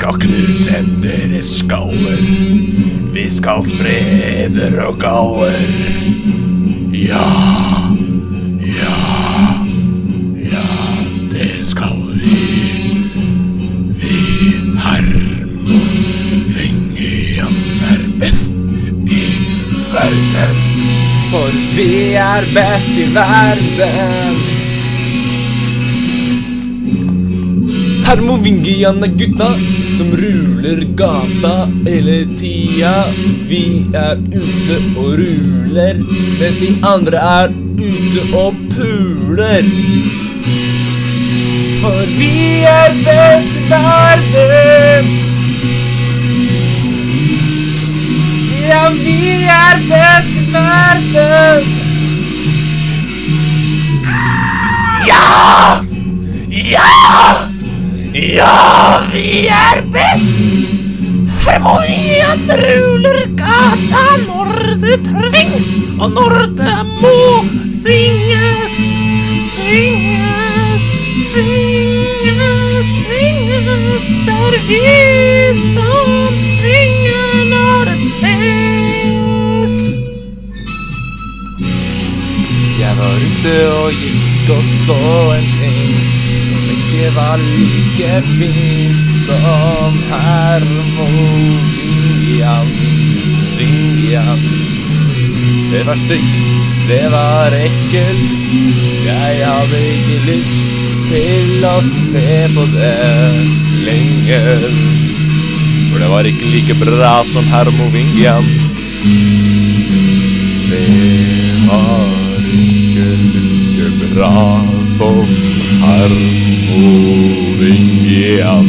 skal knuse deres skaller. Vi skal spre dere og galler. Ja, ja, ja, det skal vi. Vi Hermovingian er best i verden. For vi er best i verden. Hermovingian er gutta som ruler gata hele tida. Vi er ute og ruler, mens de andre er ute og puler. For vi er best i verden. Ja, vi er best i verden. Ja! Ja! Ja, vi er best! Harmonien ruler gata når det trengs, og når det må synges. Synges, synges, synges. Det er vi som synger når det trengs. Jeg var ute og gikk og så en ting ikke var like fin som Hermovingian. Vingian. Det var stygt, det var ekkelt. Jeg hadde ikke lyst til å se på det lenger. For det var ikke like bra som Hermovingian. Det var ikke like bra som Hermovingian.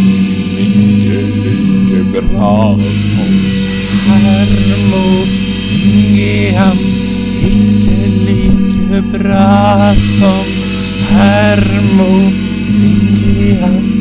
Ikke lykke bra som Hermovingian. Ikke like bra som Hermovingian.